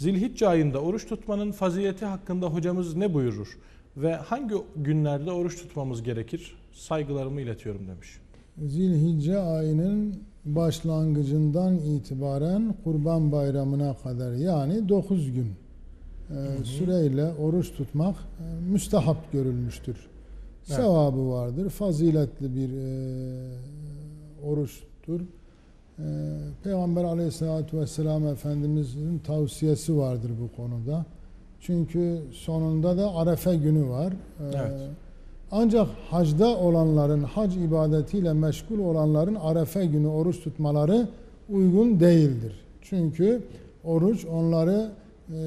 Zilhicce ayında oruç tutmanın fazileti hakkında hocamız ne buyurur? Ve hangi günlerde oruç tutmamız gerekir? Saygılarımı iletiyorum demiş. Zilhicce ayının başlangıcından itibaren Kurban Bayramı'na kadar yani 9 gün e, süreyle oruç tutmak e, müstahap görülmüştür. Evet. Sevabı vardır. Faziletli bir e, oruçtur. E, Peygamber Aleyhisselatü Vesselam Efendimizin tavsiyesi vardır bu konuda. Çünkü sonunda da Arefe günü var. E, Evet. Ancak hacda olanların, hac ibadetiyle meşgul olanların Arefe günü oruç tutmaları uygun değildir. Çünkü oruç onları e,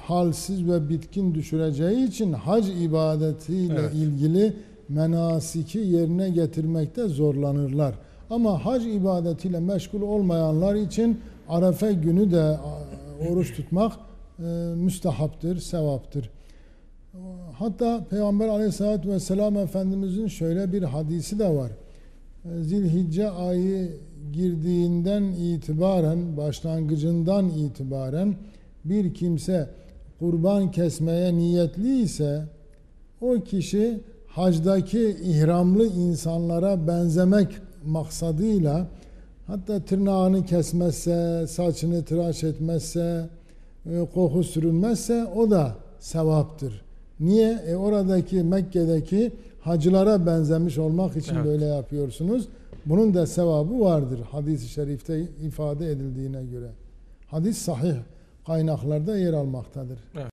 halsiz ve bitkin düşüreceği için hac ibadetiyle Evet. ilgili menasiki yerine getirmekte zorlanırlar. Ama hac ibadetiyle meşgul olmayanlar için Arefe günü de a, oruç tutmak e, müstahaptır, sevaptır. Hatta Peygamber aleyhissalatü vesselam Efendimizin şöyle bir hadisi de var. Zilhicce ayı girdiğinden itibaren, başlangıcından itibaren bir kimse kurban kesmeye niyetli ise o kişi hacdaki ihramlı insanlara benzemek maksadıyla hatta tırnağını kesmezse, saçını tıraş etmezse, e, koku sürünmezse o da sevaptır. Niye? E oradaki Mekke'deki hacılara benzemiş olmak için Evet. böyle yapıyorsunuz. Bunun da sevabı vardır hadis-i şerifte ifade edildiğine göre. Hadis sahih kaynaklarda yer almaktadır.